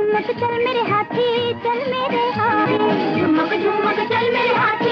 झुमक चल मेरे हाथी चल मेरे हाथी। झुमक झुमक चल मेरे हाथी।